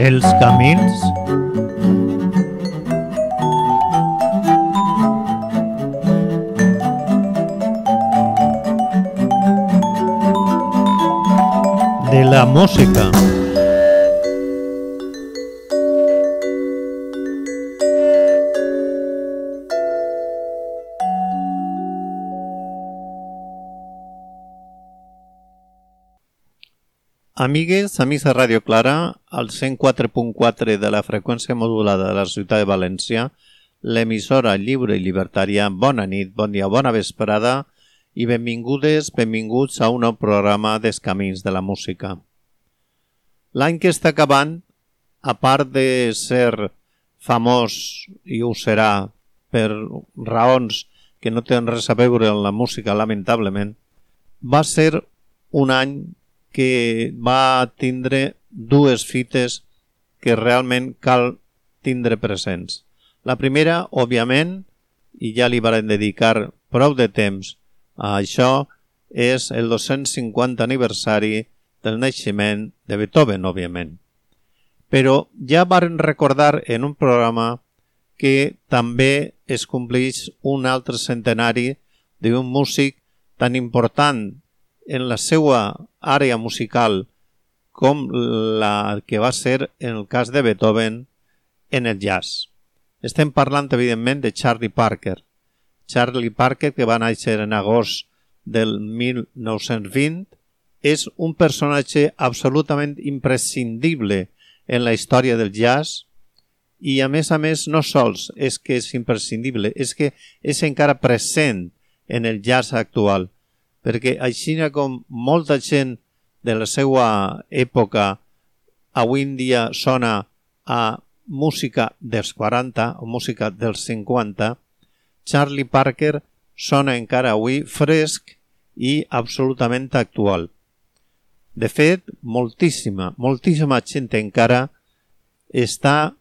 Els camins de la música. Amigues, amics de Ràdio Clara, al 104.4 de la freqüència modulada de la ciutat de València, l'emissora lliure i llibertària, bona nit, bon dia, bona vesprada i benvingudes, benvinguts a un nou programa dels Camins de la Música. L'any que està acabant, a part de ser famós, i ho serà per raons que no tenen res a veure amb la música, lamentablement, va ser un any que va tindre dues fites que realment cal tindre presents. La primera, òbviament, i ja li van dedicar prou de temps a això, és el 250 aniversari del naixement de Beethoven, òbviament. Però ja varen recordar en un programa que també es compleix un altre centenari d'un músic tan important en la seva àrea musical com la que va ser en el cas de Beethoven en el jazz. Estem parlant, evidentment, de Charlie Parker. Charlie Parker, que va néixer en agost del 1920, és un personatge absolutament imprescindible en la història del jazz i, a més a més, no sols és que és imprescindible, és que és encara present en el jazz actual perquè així com molta gent de la seva època avui en dia sona a música dels 40 o música dels 50, Charlie Parker sona encara avui fresc i absolutament actual. De fet, moltíssima, moltíssima gent encara està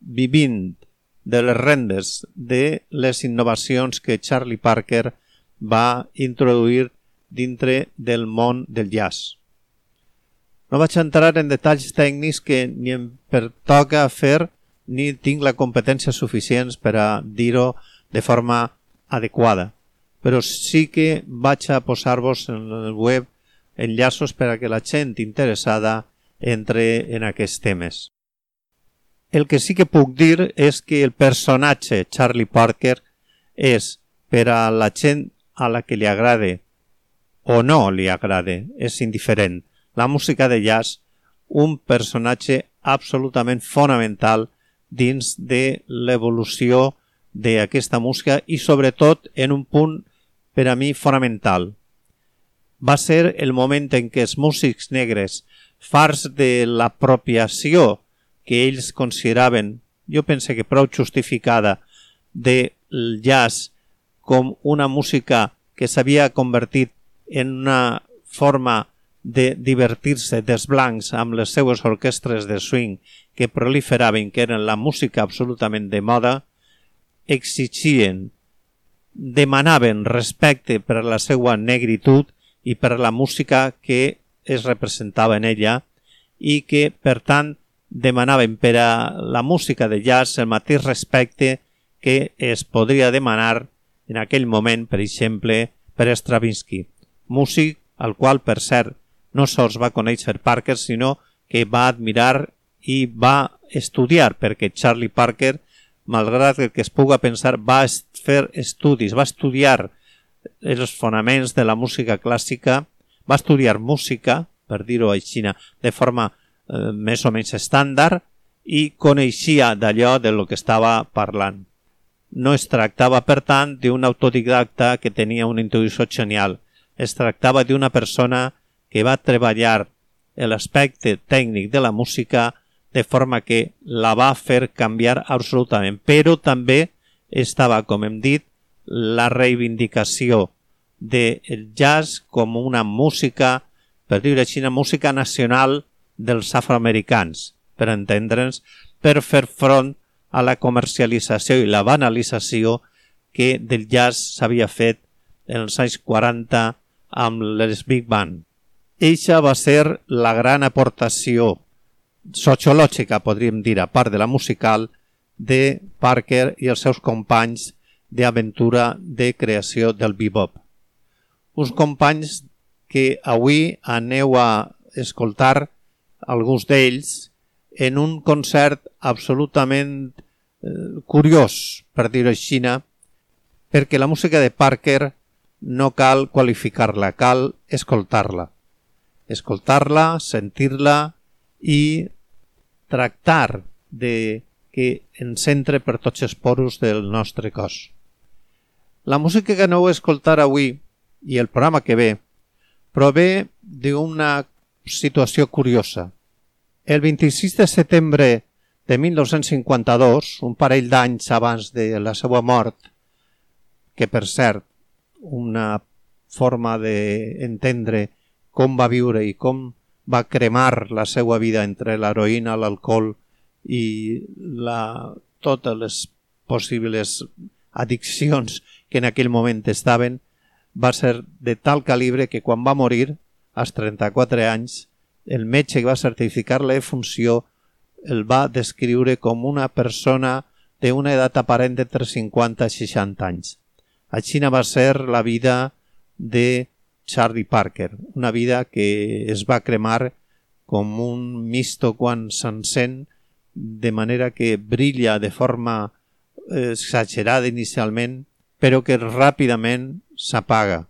vivint de les rendes de les innovacions que Charlie Parker ha va introduir dintre del món del jazz. No vaig entrar en detalls tècnics que ni em pertoca fer ni tinc la competència suficient per a dir-ho de forma adequada, però sí que vaig a posar-vos en el web enllaços per a que la gent interessada entre en aquests temes. El que sí que puc dir és que el personatge Charlie Parker és per a la gent a la que li agrade o no li agrade, és indiferent. La música de jazz, un personatge absolutament fonamental dins de l'evolució d'aquesta música i sobretot en un punt per a mi fonamental. Va ser el moment en què els músics negres, fars de l'apropiació que ells consideraven, jo pense que prou justificada, del jazz com una música que s'havia convertit en una forma de divertir-se dels blancs amb les seues orquestres de swing que proliferaven, que eren la música absolutament de moda, exigien, demanaven respecte per la seva negritud i per la música que es representava en ella i que, per tant, demanaven per a la música de jazz el mateix respecte que es podria demanar en aquell moment, per exemple, per Stravinsky, músic al qual, per cert, no sols va conèixer Parker, sinó que va admirar i va estudiar, perquè Charlie Parker, malgrat el que es puga pensar, va fer estudis, va estudiar els fonaments de la música clàssica, va estudiar música, per dir-ho així, de forma eh, més o menys estàndard, i coneixia d'allò de lo que estava parlant. No es tractava, per tant, d'un autodidacta que tenia una intuïció genial. Es tractava d'una persona que va treballar l'aspecte tècnic de la música de forma que la va fer canviar absolutament. Però també estava, com hem dit, la reivindicació del jazz com una música, per dir així, una música nacional dels afroamericans, per entendre'ns, per fer front a la comercialització i la banalització que del jazz s'havia fet en els anys 40 amb les Big Band. Eixa va ser la gran aportació sociològica, podríem dir, a part de la musical, de Parker i els seus companys d'aventura de creació del bebop. Uns companys que avui aneu a escoltar alguns d'ells en un concert absolutament curiós, per dir-ho així, perquè la música de Parker no cal qualificar-la, cal escoltar-la. Escoltar-la, sentir-la i tractar de que ens entre per tots els poros del nostre cos. La música que aneu a escoltar avui i el programa que ve prové d'una situació curiosa. El 26 de setembre de 1952, un parell d'anys abans de la seva mort, que per cert, una forma d'entendre com va viure i com va cremar la seva vida entre l'heroïna, l'alcohol i la, totes les possibles addiccions que en aquell moment estaven, va ser de tal calibre que quan va morir, als 34 anys, el metge que va certificar la funció el va descriure com una persona d'una edat aparent d'entre 50 i 60 anys. Així va ser la vida de Charlie Parker, una vida que es va cremar com un misto quan s'encén, de manera que brilla de forma eh, exagerada inicialment, però que ràpidament s'apaga.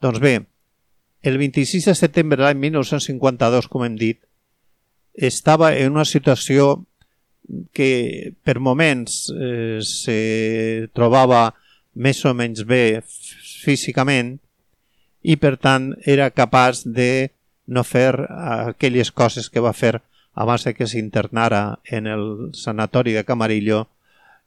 Doncs bé, el 26 de setembre de l'any 1952, com hem dit, estava en una situació que per moments eh, se trobava més o menys bé físicament i per tant era capaç de no fer aquelles coses que va fer abans que s'internara en el sanatori de Camarillo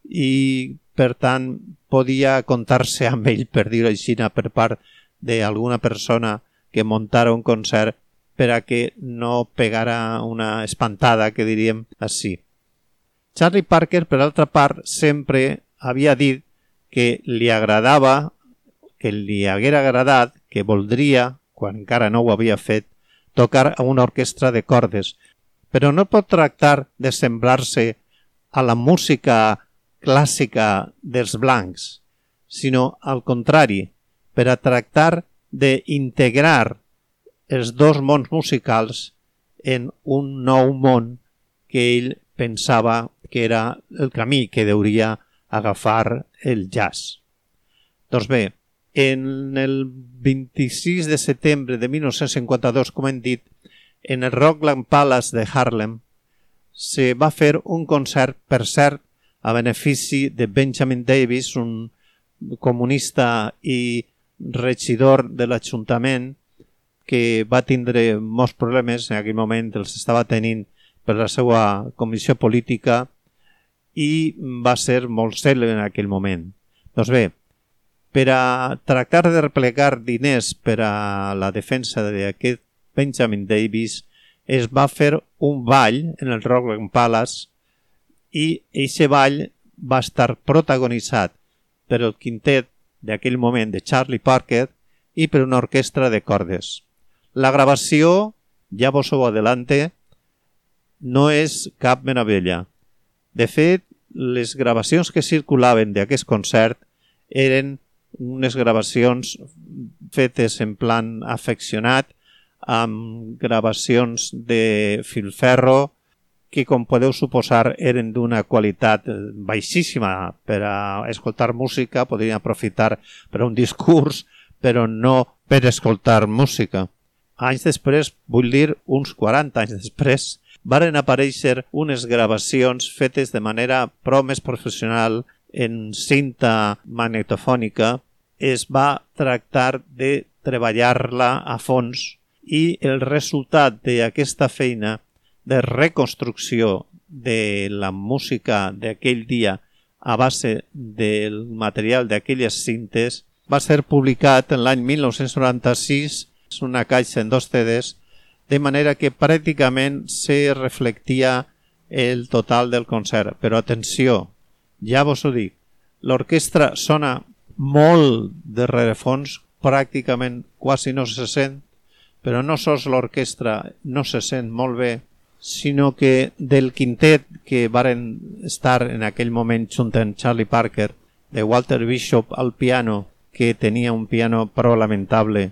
i per tant podia comptar-se amb ell, per dir-ho així, per part d'alguna persona que muntara un concert per a que no pegara una espantada, que diríem així. Charlie Parker, per altra part, sempre havia dit que li agradava, que li haguera agradat, que voldria, quan encara no ho havia fet, tocar a una orquestra de cordes, però no pot tractar de semblar-se a la música clàssica dels blancs, sinó al contrari, per a tractar d'integrar els dos mons musicals en un nou món que ell pensava que era el camí que hauria agafar el jazz. Doncs bé, en el 26 de setembre de 1952, com hem dit, en el Rockland Palace de Harlem, se va fer un concert, per cert, a benefici de Benjamin Davis, un comunista i regidor de l'Ajuntament que va tindre molts problemes en aquell moment, els estava tenint per la seva comissió política i va ser molt cèlebre en aquell moment. Doncs bé, per a tractar de replegar diners per a la defensa d'aquest Benjamin Davis, es va fer un ball en el Rockland Palace i aquest ball va estar protagonitzat per el quintet d'aquell moment de Charlie Parker i per una orquestra de cordes. La gravació, ja vos ho adelante, no és cap meravella. De fet, les gravacions que circulaven d'aquest concert eren unes gravacions fetes en plan afeccionat, amb gravacions de filferro que, com podeu suposar, eren d'una qualitat baixíssima per a escoltar música, podrien aprofitar per a un discurs, però no per escoltar música. Anys després, vull dir uns 40 anys després, varen aparèixer unes gravacions fetes de manera prou més professional en cinta magnetofònica. Es va tractar de treballar-la a fons i el resultat d'aquesta feina de reconstrucció de la música d'aquell dia a base del material d'aquelles cintes va ser publicat en l'any 1996 una caixa en dos CDs de manera que pràcticament se reflectia el total del concert. Però atenció, ja vos ho dic, l'orquestra sona molt de rerefons, pràcticament quasi no se sent, però no sols l'orquestra no se sent molt bé, sinó que del quintet que varen estar en aquell moment junt amb Charlie Parker, de Walter Bishop al piano, que tenia un piano prou lamentable,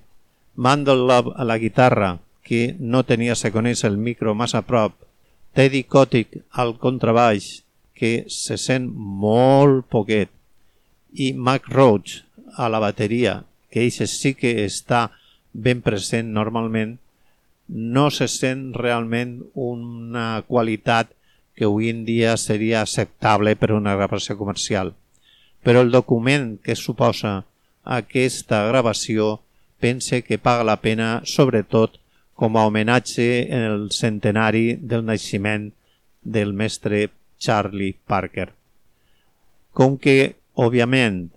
Mandel Love a la guitarra, que no tenia, se coneix, el micro massa a prop, Teddy Kotick al contrabaix, que se sent molt poquet, i Mac Roach a la bateria, que ell sí que està ben present normalment, no se sent realment una qualitat que avui en dia seria acceptable per una gravació comercial. Però el document que suposa aquesta gravació pense que paga la pena sobretot com a homenatge en el centenari del naixement del mestre Charlie Parker. Com que, òbviament,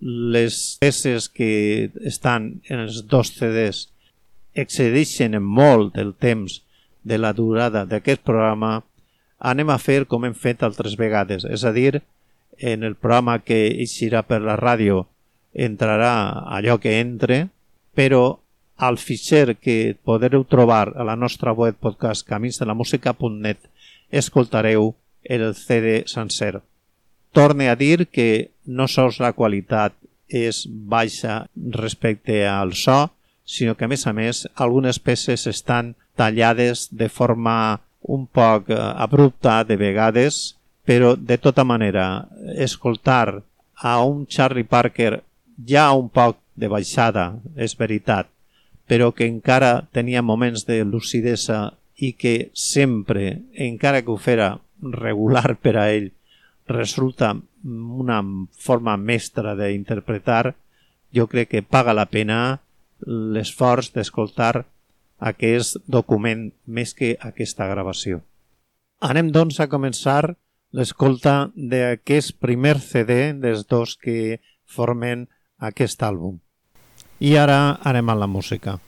les peces que estan en els dos CDs excedeixen en molt el temps de la durada d'aquest programa, anem a fer com hem fet altres vegades, és a dir, en el programa que eixirà per la ràdio entrarà allò que entre, però al fitxer que podreu trobar a la nostra web podcast caminsdelamusica.net escoltareu el CD sencer. Torne a dir que no sols la qualitat és baixa respecte al so, sinó que a més a més algunes peces estan tallades de forma un poc eh, abrupta de vegades, però de tota manera escoltar a un Charlie Parker ja un poc de baixada, és veritat, però que encara tenia moments de lucidesa i que sempre, encara que ho fera regular per a ell, resulta una forma mestra d'interpretar, jo crec que paga la pena l'esforç d'escoltar aquest document més que aquesta gravació. Anem doncs a començar l'escolta d'aquest primer CD dels dos que formen aquest àlbum. I ara anem a la música.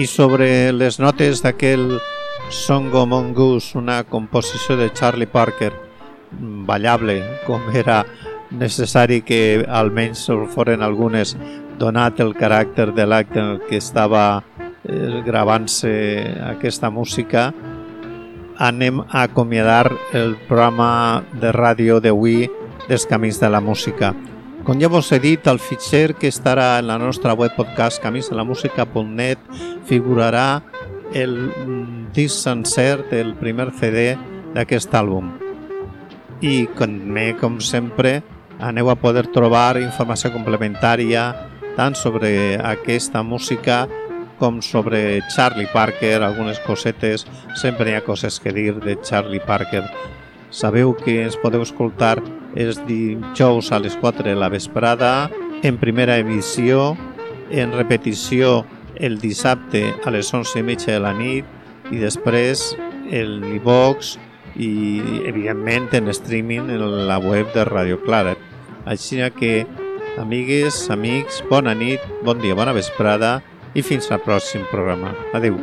I sobre les notes d'aquell Song of Mongoose, una composició de Charlie Parker, ballable, com era necessari que almenys foren algunes, donat el caràcter de l'acte que estava eh, gravant-se aquesta música, anem a acomiadar el programa de ràdio d'avui dels Camins de la Música. Com ja vos he dit, el fitxer que estarà en la nostra web podcast camisdelamusica.net figurarà el mm, disc sencer del primer CD d'aquest àlbum. I també, com sempre, aneu a poder trobar informació complementària tant sobre aquesta música com sobre Charlie Parker, algunes cosetes, sempre hi ha coses que dir de Charlie Parker. Sabeu que ens podeu escoltar els dijous a les 4 de la vesprada, en primera emissió, en repetició el dissabte a les 11 i mitja de la nit i després el iVox i evidentment en streaming en la web de Radio Clara. Així que, amigues, amics, bona nit, bon dia, bona vesprada i fins al pròxim programa. Adeu.